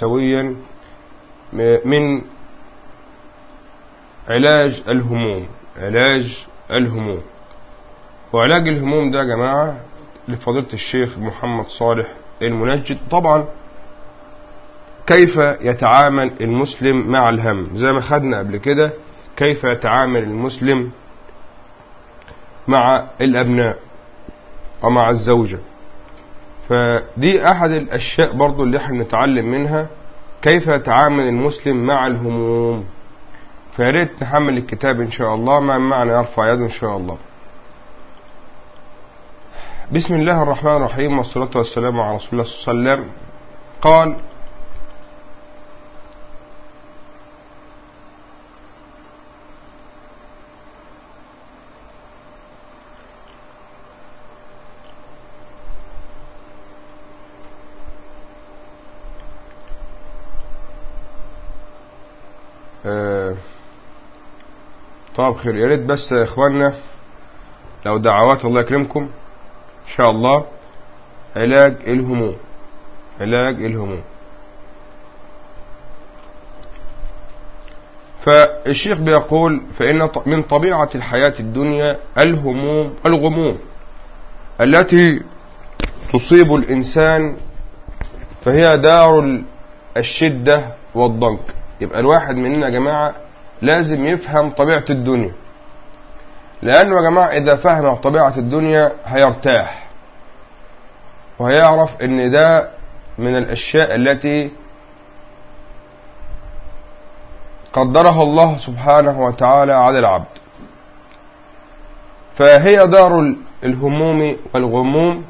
سويا من علاج الهموم علاج الهموم. وعلاج الهموم ده يا جماعة لفضيلة الشيخ محمد صالح المنجد. طبعا كيف يتعامل المسلم مع الهم؟ زي ما خدنا قبل كده كيف يتعامل المسلم مع الأبناء ومع الزوجة. فدي أحد الأشياء برضو اللي إحنا نتعلم منها كيف يتعامل المسلم مع الهموم. فياريت نحمل الكتاب إن شاء الله مع معنى يرفع يده إن شاء الله. بسم الله الرحمن الرحيم والصلاة والسلام على رسول الله صلى الله عليه وسلم. قال طيب خير. يا ريت بس يا إخواننا لو دعوات الله يكرمكم إن شاء الله علاج الهموم علاج الهموم. فالشيخ بيقول فإن من طبيعة الحياة الدنيا الهموم الغموم التي تصيب الإنسان فهي دار الشدة والضنك. يبقى الواحد مننا يا جماعة لازم يفهم طبيعة الدنيا. لأنه يا جماعة إذا فهم طبيعة الدنيا هيرتاح. وهيعرف إن ده من الأشياء التي قدرها الله سبحانه وتعالى على العبد. فهي دار الهموم والغموم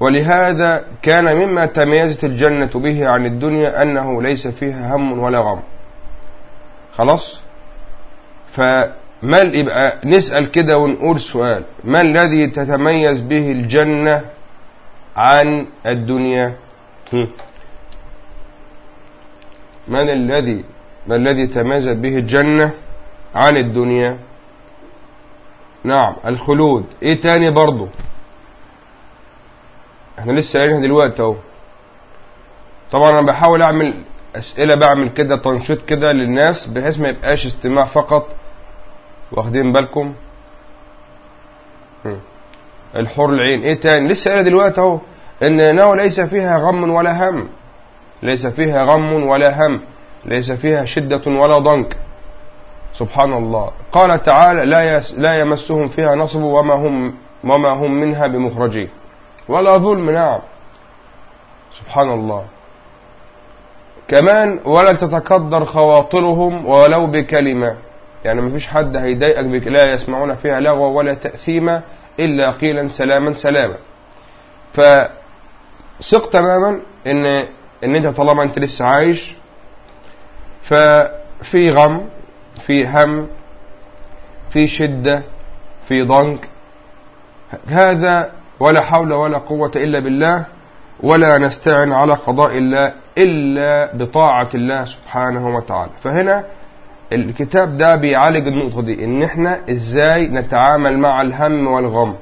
ولهذا كان مما تميزت الجنة به عن الدنيا أنه ليس فيها هم ولا غم. خلاص؟ فما يبقى نسأل كده ونقول سؤال ما الذي تتميز به الجنة عن الدنيا؟ من الذي ما الذي تميزت به الجنة عن الدنيا؟ نعم الخلود. إيه تاني برضه إحنا لسه قايلينها دلوقتي أهو. طبعا أنا بحاول أعمل أسئلة بعمل كده تنشيط كده للناس بحيث ما يبقاش استماع فقط. واخدين بالكم؟ الحور العين. إيه تاني؟ لسه قايلها دلوقتي أهو إن انه ليس فيها غم ولا هم. ليس فيها غم ولا هم. ليس فيها شدة ولا ضنك. سبحان الله. قال تعالى لا لا يمسهم فيها نصب وما هم وما هم منها بمخرجين. ولا ظلم نعم. سبحان الله. كمان ولا تتكدر خواطرهم ولو بكلمة. يعني ما فيش حد هيضايقك بك لا يسمعون فيها لغوا ولا تأثيما إلا قيلا سلاما سلاما. فثق تماما إن إن أنت طالما أنت لسه عايش. ففي غم في هم في شدة في ضنك. هذا ولا حول ولا قوة إلا بالله. ولا نستعن على قضاء الله إلا بطاعة الله سبحانه وتعالى. فهنا الكتاب ده بيعالج النقطة دي إن إحنا إزاي نتعامل مع الهم والغم.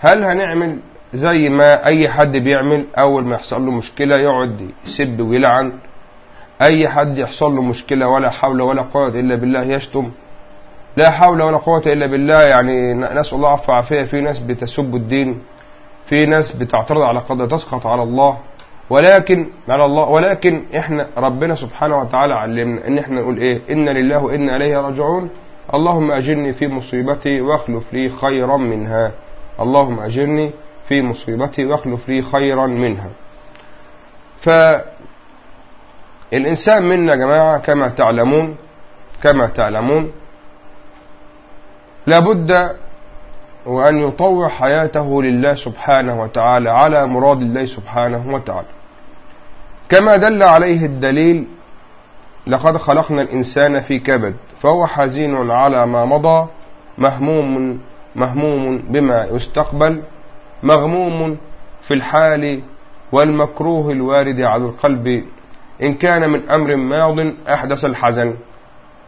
هل هنعمل زي ما أي حد بيعمل أول ما يحصل له مشكلة يقعد يسب ويلعن؟ أي حد يحصل له مشكلة ولا حول ولا قوة إلا بالله يشتم؟ لا حول ولا قوة إلا بالله يعني نسأل الله عفو عافية في ناس بتسب الدين. في ناس بتعترض على قضاء تسقط على الله ولكن على الله ولكن إحنا ربنا سبحانه وتعالى علمنا إن إحنا نقول إيه؟ إن لله وأنا إليه راجعون. اللهم أجرني في مصيبتي واخلف لي خيرا منها. اللهم أجرني في مصيبتي واخلف لي خيرا منها. ف الإنسان منا يا جماعة كما تعلمون كما تعلمون لابد وأن يطوع حياته لله سبحانه وتعالى على مراد الله سبحانه وتعالى. كما دل عليه الدليل لقد خلقنا الإنسان في كبد فهو حزين على ما مضى مهموم مهموم بما يستقبل مغموم في الحال والمكروه الوارد على القلب. إن كان من أمر ماض أحدث الحزن.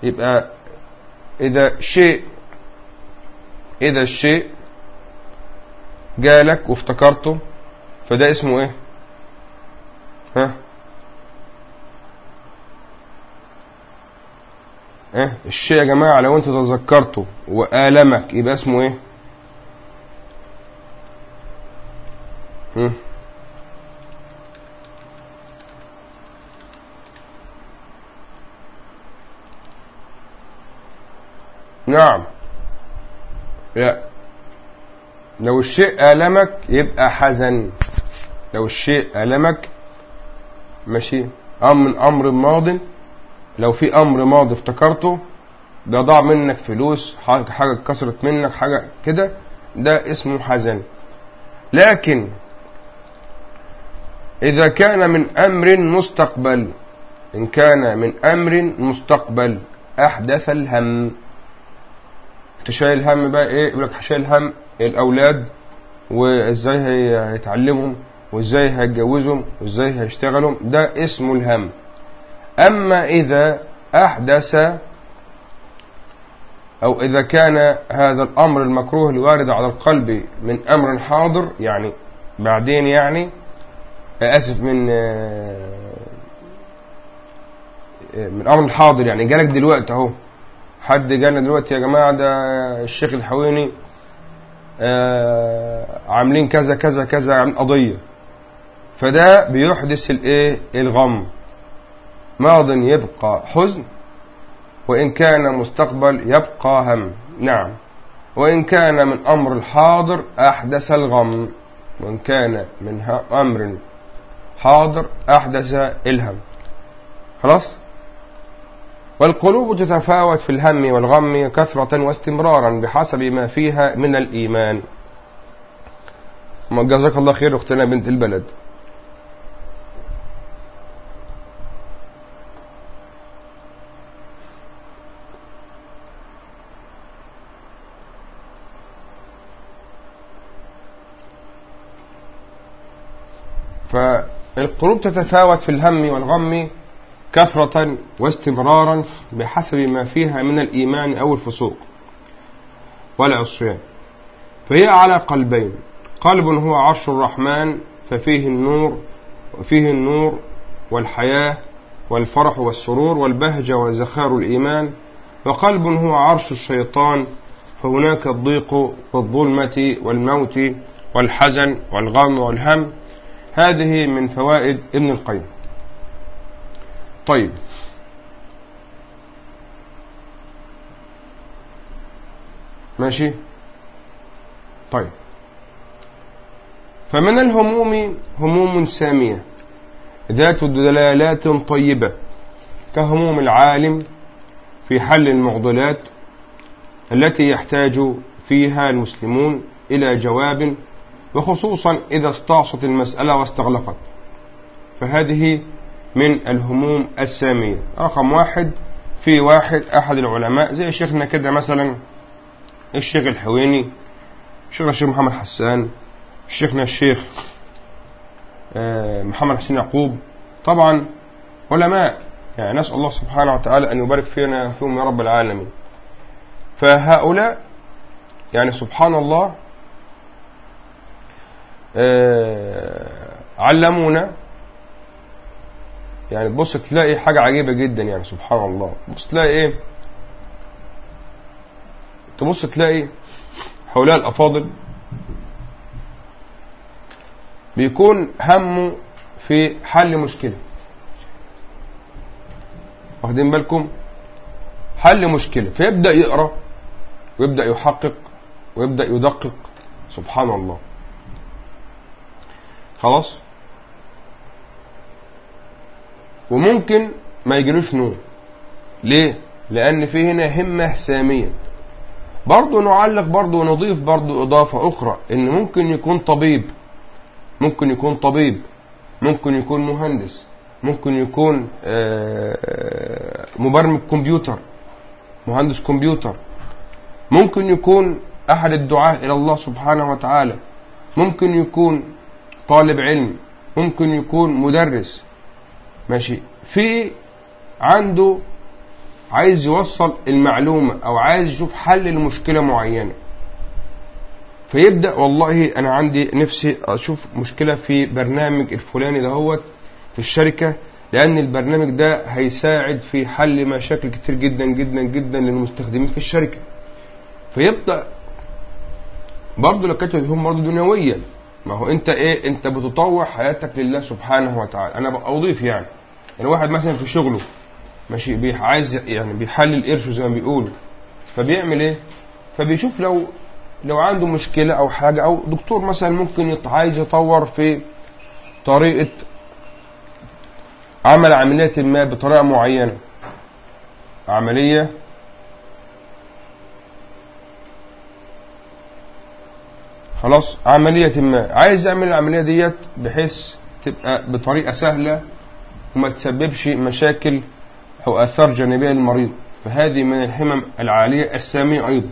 يبقى إذا شيء إذا الشيء جالك وافتكرته فده اسمه إيه؟ ها؟ إيه؟ الشيء يا جماعة لو أنت تذكرته وآلمك يبقى اسمه إيه؟ هم. نعم. لا لو الشيء ألمك يبقى حزن. لو الشيء ألمك ماشي. من أمر ماض. لو في أمر ماضي افتكرته ده ضاع منك فلوس حاجة اتكسرت منك حاجة كده ده اسمه حزن. لكن إذا كان من أمر مستقبل إن كان من أمر مستقبل أحدث الهم. انت شايل هم بقى إيه؟ يقول لك شايل هم الاولاد وازاي هيتعلمهم وازاي هيتجوزهم وازاي هيشتغلهم. ده اسمه الهم. أما إذا أحدث أو إذا كان هذا الأمر المكروه الوارد على القلب من أمر حاضر يعني بعدين يعني أسف من من أمر حاضر يعني. جالك دلوقتي أهو. حد جانا دلوقتي يا جماعة ده الشيخ الحويني آه عاملين كذا كذا كذا عن قضية. فده بيحدث الايه؟ الغم. ماض يبقى حزن وإن كان مستقبل يبقى هم. نعم. وإن كان من أمر الحاضر أحدث الغم. وإن كان من أمر حاضر أحدث الهم. خلاص؟ والقلوب تتفاوت في الهم والغم كثرة واستمرارا بحسب ما فيها من الإيمان. جزاك الله خير أختنا بنت البلد. فالقلوب تتفاوت في الهم والغم كثرة واستمرارا بحسب ما فيها من الإيمان أو الفسوق والعصيان فهي على قلبين. قلب هو عرش الرحمن ففيه النور وفيه النور والحياة والفرح والسرور والبهجة وزخار الإيمان. وقلب هو عرش الشيطان فهناك الضيق والظلمة والموت والحزن والغم والهم. هذه من فوائد ابن القيم. طيب. ماشي؟ طيب. فمن الهموم هموم سامية. ذات دلالات طيبة. كهموم العالم في حل المعضلات التي يحتاج فيها المسلمون إلى جواب وخصوصا إذا استعصت المسألة واستغلقت. فهذه من الهموم السامية. رقم واحد في واحد أحد العلماء زي شيخنا كده مثلا الشيخ الحويني شيخنا الشيخ محمد حسان شيخنا الشيخ محمد حسين يعقوب. طبعا علماء يعني نسأل الله سبحانه وتعالى أن يبارك فينا فيهم يا رب العالمين. فهؤلاء يعني سبحان الله علمونا يعني تبص تلاقي حاجة عجيبة جدا يعني سبحان الله تبص تلاقي إيه؟ تبص تلاقي هؤلاء الأفاضل بيكون همه في حل مشكلة. واخدين بالكم؟ حل مشكلة. فيبدأ يقرأ ويبدأ يحقق ويبدأ يدقق. سبحان الله خلاص؟ وممكن ما يجريش نوم ليه؟ لأن في هنا همة سامية برضو نعلق برضو ونضيف برضو إضافة أخرى إن ممكن يكون طبيب. ممكن يكون طبيب. ممكن يكون مهندس. ممكن يكون مبرمج كمبيوتر. مهندس كمبيوتر. ممكن يكون أحد الدعاة إلى الله سبحانه وتعالى. ممكن يكون طالب علم. ممكن يكون مدرس. ماشي. في عنده عايز يوصل المعلومة أو عايز يشوف حل لمشكلة معينة. فيبدأ والله أنا عندي نفسي أشوف مشكلة في برنامج الفلاني دهوت في الشركة لأن البرنامج ده هيساعد في حل مشاكل كتير جدا جدا جدا للمستخدمين في الشركة. فيبدأ برضه لو كانت هم برضه دنيويا. ما هو انت إيه انت بتطوع حياتك لله سبحانه وتعالى. أنا اضيف يعني يعني واحد مثلا في شغله ماشي عايز يعني بيحلل قرشه زي ما بيقولوا فبيعمل إيه؟ فبيشوف لو لو عنده مشكلة أو حاجة أو دكتور مثلا ممكن عايز يطور في طريقة عمل عملية ما بطريقة معينة. عملية خلاص عملية ما. عايز يعمل العملية ديت بحيث تبقى بطريقة سهلة وما تسببش مشاكل أو آثار جانبية للمريض. فهذه من الهمم العالية السامية أيضا.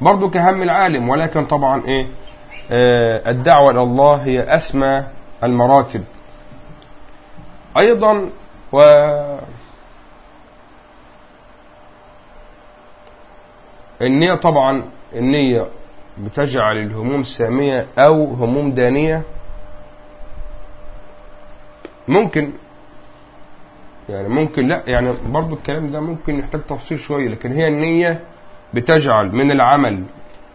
برضو كهم العالم ولكن طبعا إيه؟ آه الدعوة إلى الله هي أسمى المراتب. أيضا و النية طبعا النية بتجعل الهموم سامية أو هموم دانية؟ ممكن. يعني ممكن لا يعني برضو الكلام ده ممكن يحتاج تفصيل شوية لكن هي النية بتجعل من العمل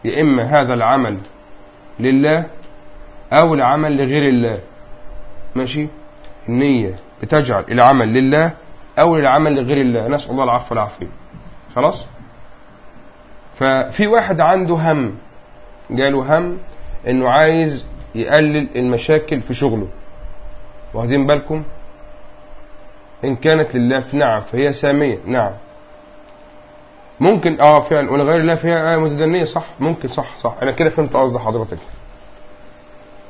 يا إما هذا العمل لله أو العمل لغير الله. ماشي؟ النية بتجعل العمل لله أو العمل لغير الله. نسأل الله العفو والعافية. خلاص؟ ففي واحد عنده هم. جاله هم إنه عايز يقلل المشاكل في شغله. واخدين بالكم؟ إن كانت لله فنعم فهي سامية نعم. ممكن آه فعلا. ولغير الله فيها آية متدنية صح؟ ممكن صح صح. أنا كده فهمت قصد حضرتك.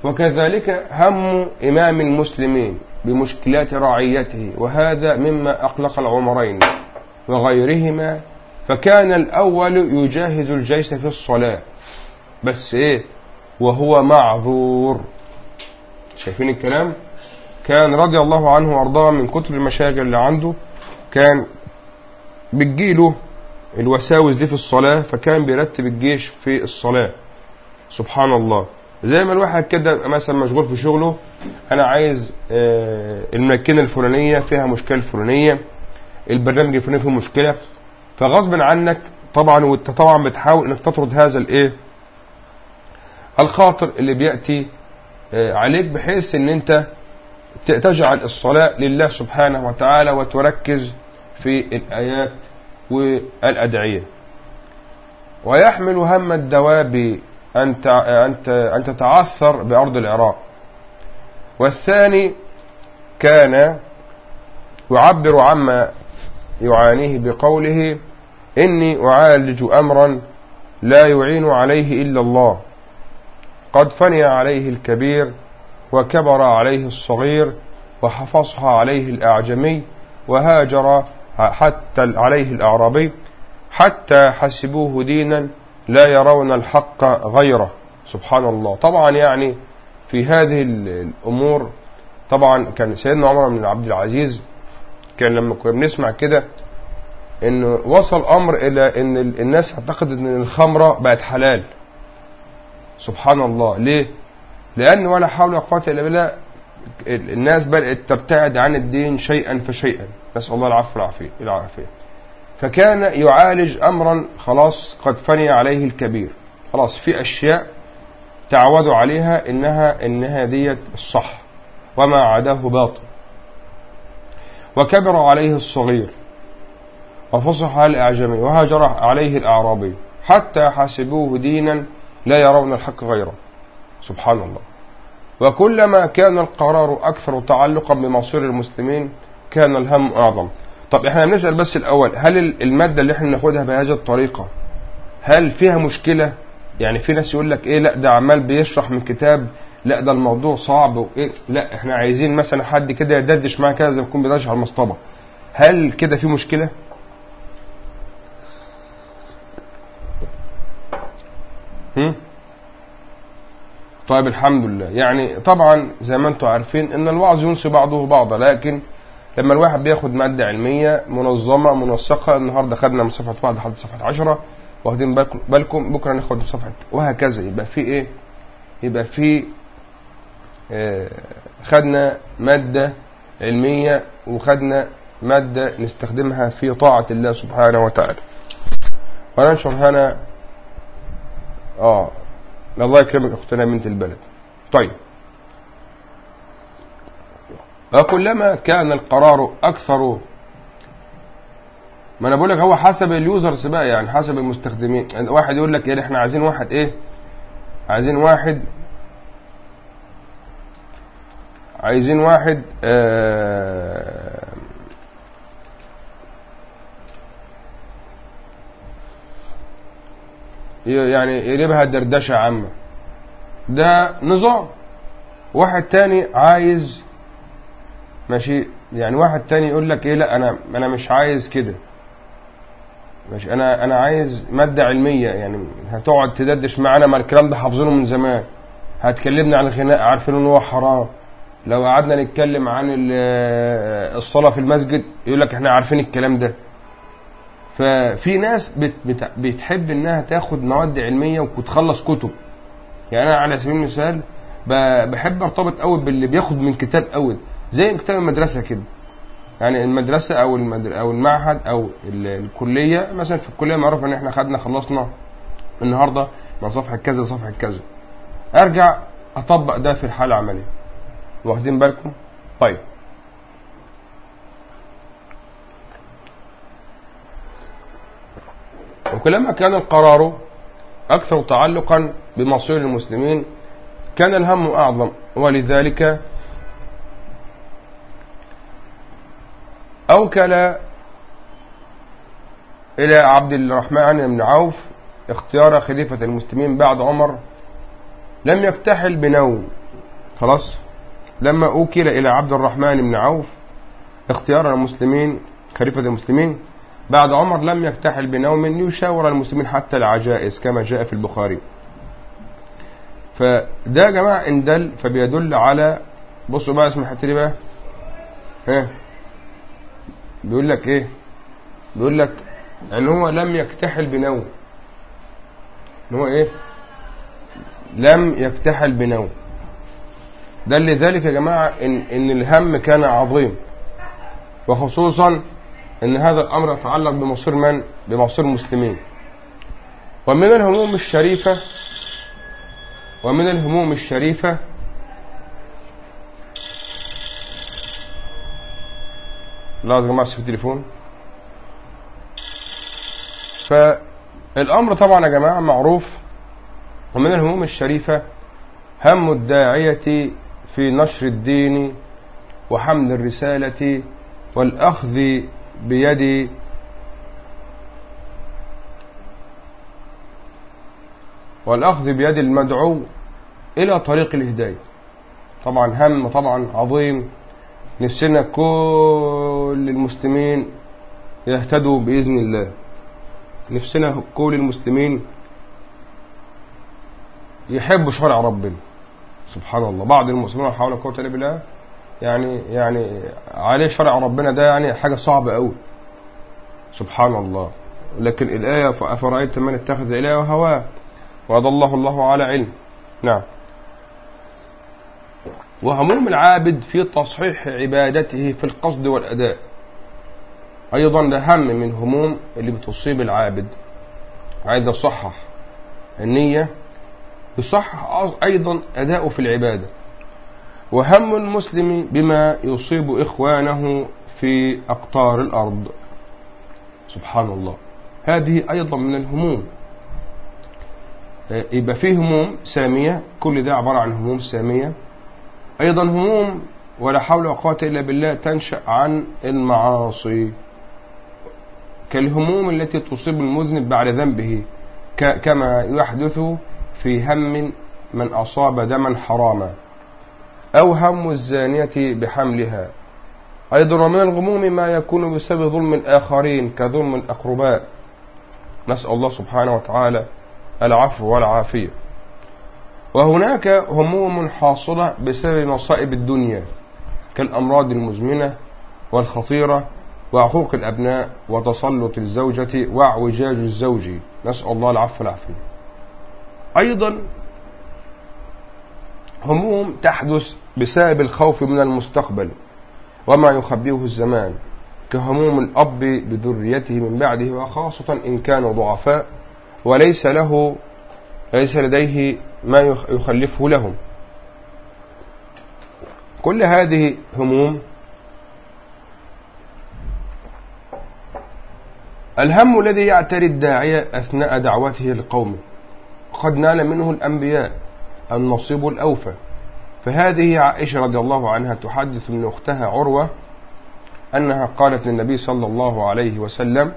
وكذلك هم إمام المسلمين بمشكلات رعيته وهذا مما أقلق العمرين وغيرهما. فكان الأول يجاهز الجيش في الصلاة. بس إيه؟ وهو معذور. شايفين الكلام؟ كان رضي الله عنه وأرضاه من كتر المشاغل اللي عنده كان بتجيله الوساوس دي في الصلاة فكان بيرتب الجيش في الصلاة. سبحان الله. زي ما الواحد كده مثلا مشغول في شغله أنا عايز آه، الماكينة الفلانية فيها مشكلة فلانية البرنامج الفلاني فيه مشكلة فغصب عنك طبعا وأنت طبعا بتحاول إنك تطرد هذا الإيه؟ الخاطر اللي بيأتي آه، عليك بحيث إن أنت تجعل الصلاة لله سبحانه وتعالى وتركز في الآيات والأدعية. ويحمل هم الدواب أن تتعثر بأرض العراق. والثاني كان يعبر عما يعانيه بقوله إني أعالج أمرا لا يعين عليه إلا الله. قد فني عليه الكبير وكبر عليه الصغير وحفظها عليه الأعجمي وهاجر حتى عليه الأعرابي حتى حسبوه دينا لا يرون الحق غيره. سبحان الله. طبعا يعني في هذه الأمور طبعا كان سيدنا عمر بن عبد العزيز كان لما كنا بنسمع كده إنه وصل أمر إلى إن الناس اعتقدت إن الخمرة بقت حلال. سبحان الله. ليه؟ لأن ولا حول ولا قوة إلا بالله. الناس بدأت تبتعد عن الدين شيئا فشيئا. نسأل الله العفو والعافية. فكان يعالج أمرا خلاص قد فني عليه الكبير. خلاص في أشياء تعودوا عليها إنها إنها ديت الصح. وما عداه باطل. وكبر عليه الصغير. وفصح الأعجمي. وهاجر عليه الأعرابي. حتى حسبوه دينا لا يرون الحق غيره. سبحان الله وكلما كان القرار أكثر تعلقا بمصير المسلمين كان الهم أعظم. طب إحنا بنسأل بس الأول هل المادة اللي إحنا بناخدها بهذه الطريقة هل فيها مشكلة؟ يعني في ناس يقول لك إيه لأ ده عمال بيشرح من كتاب لأ ده الموضوع صعب وإيه. لأ إحنا عايزين مثلا حد كده يدردش معاه كده زي ما يكون بيدردش على المصطبة هل كده في مشكلة؟ طيب الحمد لله. يعني طبعا زي ما أنتم عارفين إن الوعظ ينسي بعضه بعضا لكن لما الواحد بياخد مادة علمية منظمة منسقة النهاردة خدنا من صفحة واحد لحد صفحة عشرة واخدين بالكم بكرة ناخد من صفحة وهكذا. يبقى في إيه؟ يبقى في آه خدنا مادة علمية وخدنا مادة نستخدمها في طاعة الله سبحانه وتعالى. وننشر هنا آه. الله يكرمك اختنا بنت البلد. طيب. وكلما كان القرار أكثر ما أنا بقول لك هو حسب اليوزرز بقى يعني حسب المستخدمين. واحد يقول لك يعني إحنا عايزين واحد إيه عايزين واحد عايزين واحد آه يعني يقلبها دردشة عامة. ده نظام. واحد تاني عايز ماشي يعني واحد تاني يقول لك إيه لا أنا أنا مش عايز كده. ماشي أنا أنا عايز مادة علمية يعني هتقعد تدردش معانا. ما الكلام ده حافظينه من زمان. هتكلمنا عن الغناء عارفين إن هو حرام. لو قعدنا نتكلم عن الصلاة في المسجد يقول لك إحنا عارفين الكلام ده. ففي ناس بت بت بتحب إنها تاخد مواد علمية وتخلص كتب. يعني أنا على سبيل المثال بحب أرتبط قوي باللي بياخد من كتاب قوي زي كتاب المدرسة كده. يعني المدرسة أو المدر أو المعهد أو الكلية مثلا في الكلية معروف إن إحنا خدنا خلصنا النهارده من صفحة كذا لصفحة كذا. أرجع أطبق ده في الحالة العملية. واخدين بالكم؟ طيب. وكلما كان القرار أكثر تعلقا بمصير المسلمين كان الهم أعظم. ولذلك أوكل إلى عبد الرحمن بن عوف اختيار خليفة المسلمين بعد عمر. لم يكتحل بنوم. خلاص. لما أوكل إلى عبد الرحمن بن عوف اختيار المسلمين خليفة المسلمين بعد عمر لم يكتحل بنوم يشاور المسلمين حتى العجائز كما جاء في البخاري. فده يا جماعة إن دل فبيدل على بصوا بقى اسمع حتى بقى. ها؟ بيقول لك إيه؟ بيقول لك إن هو لم يكتحل بنوم. إن هو إيه؟ لم يكتحل بنوم. ده لذلك يا جماعة إن, إن الهم كان عظيم. وخصوصا إن هذا الأمر يتعلق بمصير من؟ بمصير المسلمين. ومن الهموم الشريفة ومن الهموم الشريفة لازم يا جماعة في التليفون. فالأمر طبعا يا جماعة معروف. ومن الهموم الشريفة هم الداعية في نشر الدين وحمل الرسالة والأخذ بيد والأخذ بيد المدعو إلى طريق الهداية. طبعا هم طبعا عظيم. نفسنا كل المسلمين يهتدوا بإذن الله. نفسنا كل المسلمين يحبوا شرع ربنا. سبحان الله. بعض المسلمين حول قوة الله بالله يعني يعني عليه شرع ربنا ده يعني حاجة صعبة قوي سبحان الله لكن الآية أفرأيت من اتخذ إلهه هواه؟ وأضله الله على علم. نعم. وهموم العابد في تصحيح عبادته في القصد والأداء. أيضا ده هم من هموم اللي بتصيب العابد. عايز يصحح النية. يصحح أيضا أداؤه في العبادة. وهم المسلم بما يصيب إخوانه في أقطار الأرض. سبحان الله. هذه أيضا من الهموم. يبقى فيه هموم سامية. كل ده عبارة عن هموم سامية. أيضا هموم ولا حول ولا قوة إلا بالله تنشأ عن المعاصي. كالهموم التي تصيب المذنب بعد ذنبه. كما يحدث في هم من أصاب دما حراما. أو هم الزانية بحملها. أيضا ومن الغموم ما يكون بسبب ظلم الآخرين كظلم الأقرباء. نسأل الله سبحانه وتعالى العفو والعافية. وهناك هموم حاصلة بسبب مصائب الدنيا كالأمراض المزمنة والخطيرة وعقوق الأبناء وتسلط الزوجة واعوجاج الزوج. نسأل الله العفو والعافية. أيضا هموم تحدث بسبب الخوف من المستقبل وما يخبئه الزمان كهموم الأب بذريته من بعده وخاصة إن كانوا ضعفاء وليس له ليس لديه ما يخلفه لهم. كل هذه هموم الهم الذي يعتري الداعية أثناء دعوته لقومه قد نال منه الأنبياء النصيب الأوفى. فهذه عائشة رضي الله عنها تحدث من أختها عروة أنها قالت للنبي صلى الله عليه وسلم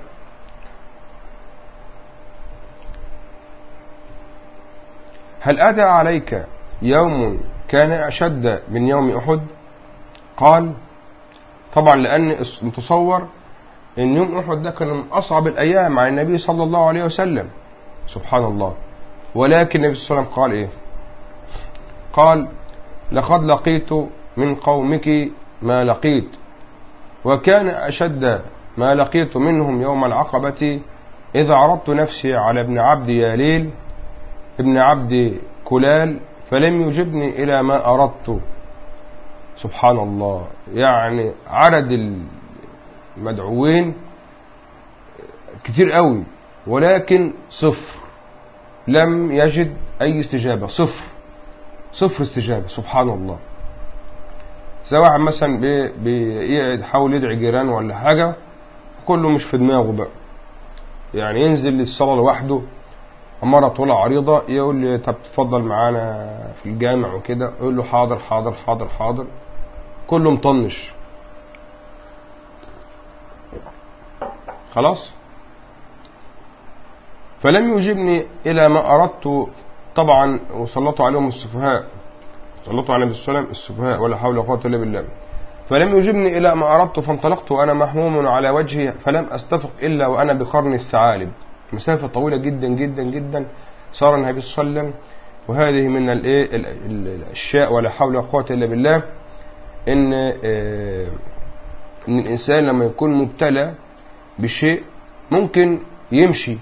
هل أتى عليك يوم كان أشد من يوم أحد؟ قال طبعا لأن متصور أن يوم أحد ده كان من أصعب الأيام على النبي صلى الله عليه وسلم. سبحان الله. ولكن النبي صلى الله عليه وسلم قال إيه؟ قال لقد لقيت من قومك ما لقيت وكان أشد ما لقيت منهم يوم العقبة إذا عرضت نفسي على ابن عبد ياليل ابن عبد كلال فلم يجبني إلى ما أردت. سبحان الله يعني عدد المدعوين كتير قوي ولكن صفر لم يجد أي استجابة صفر. صفر استجابة سبحان الله. سواء مثلا بيقعد حاول يدعي جيران ولا حاجة كله مش في دماغه بقى. يعني ينزل للصلاة لوحده مرة طولة عريضة يقول لي طب تفضل معانا في الجامع وكده يقول له حاضر حاضر حاضر حاضر. كله مطنش. خلاص؟ فلم يجبني إلى ما أردت طبعا وسلطوا عليهم السفهاء سلطوا على النبي صلى السفهاء ولا حول ولا قوة إلا بالله. فلم يجبني إلى ما أردت فانطلقت وأنا محموم على وجهي فلم أستفق إلا وأنا بقرن الثعالب. مسافة طويلة جدا جدا جدا. صار النبي صلى الله عليه وسلم وهذه من الايه الأشياء ولا حول ولا قوة إلا بالله إن آه، إن الإنسان لما يكون مبتلى بشيء ممكن يمشي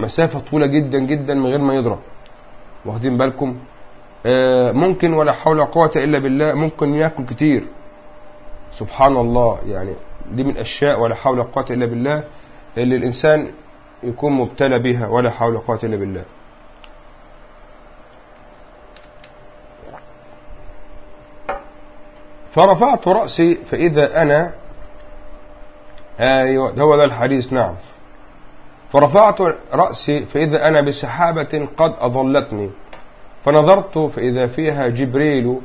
مسافة طويلة جدا جدا من غير ما يضرب. واخدين بالكم؟ آه، ممكن ولا حول ولا قوة إلا بالله ممكن ياكل كتير. سبحان الله يعني دي من أشياء ولا حول ولا قوة إلا بالله اللي الإنسان يكون مبتلى بها ولا حول ولا قوة إلا بالله. فرفعت رأسي فإذا أنا أيوة هو ده الحديث نعم. فرفعت رأسي فإذا أنا بسحابة قد أظلتني. فنظرت فإذا فيها جبريل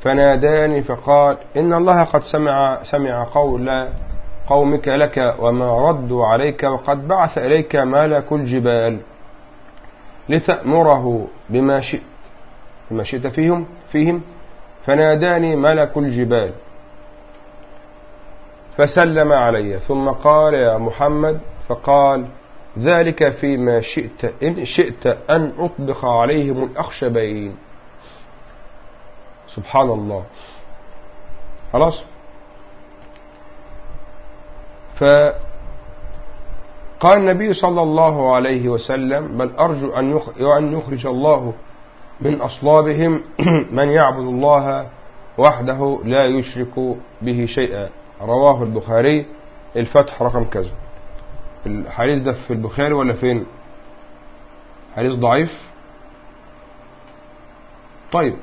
فناداني فقال إن الله قد سمع سمع قول قومك لك وما ردوا عليك وقد بعث إليك ملك الجبال لتأمره بما شئت بما شئت فيهم فيهم فناداني ملك الجبال فسلم علي. ثم قال يا محمد فقال ذلك فيما شئت إن شئت أن أطبق عليهم الأخشبين. سبحان الله. خلاص؟ فقال النبي صلى الله عليه وسلم بل أرجو أن يخرج الله من أصلابهم من يعبد الله وحده لا يشرك به شيئا. رواه البخاري. الفتح رقم كذا. الحديث ده في البخاري ولا فين؟ حديث ضعيف؟ طيب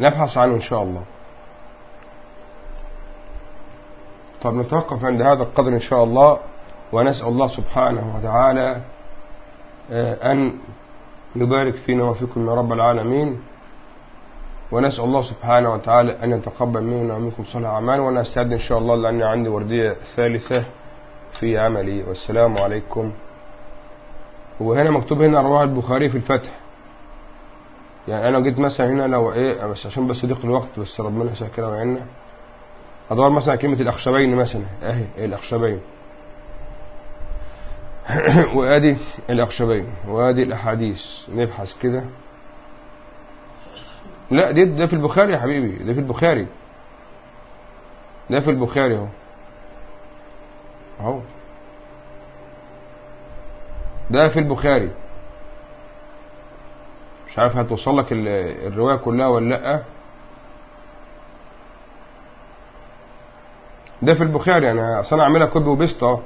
نبحث عنه إن شاء الله. طب نتوقف عند هذا القدر إن شاء الله ونسأل الله سبحانه وتعالى آه، أن يبارك فينا وفيكم يا رب العالمين. ونسأل الله سبحانه وتعالى أن يتقبل منا ومنكم صالح أعمال وأنا أستعد إن شاء الله لأني عندي وردية ثالثة. في عملي. والسلام عليكم. وهنا مكتوب هنا رواه البخاري في الفتح. يعني أنا جيت مثلا هنا لو إيه بس عشان بس ضيق الوقت بس ربنا يسهل كده ويعنا أدور مثلا كلمة الأخشبين مثلا. أهي الأخشبين؟ وأدي الأخشبين. وأدي الأحاديث. نبحث كده. لا دي ده في البخاري يا حبيبي. ده في البخاري. ده في البخاري أهو. أهو. ده في البخاري. مش عارف هتوصل لك الرواية كلها ولا لأ. ده في البخاري أنا أصل أنا أعملها copy و paste آه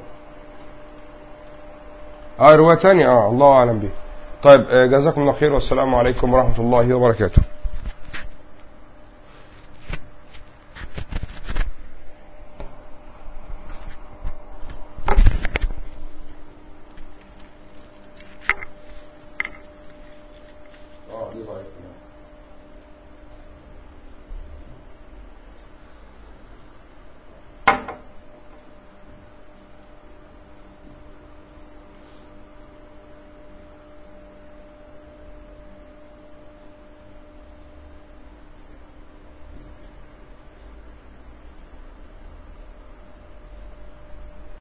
آه رواية ثانية آه الله أعلم به طيب آه، جزاكم الله خير والسلام عليكم ورحمة الله وبركاته.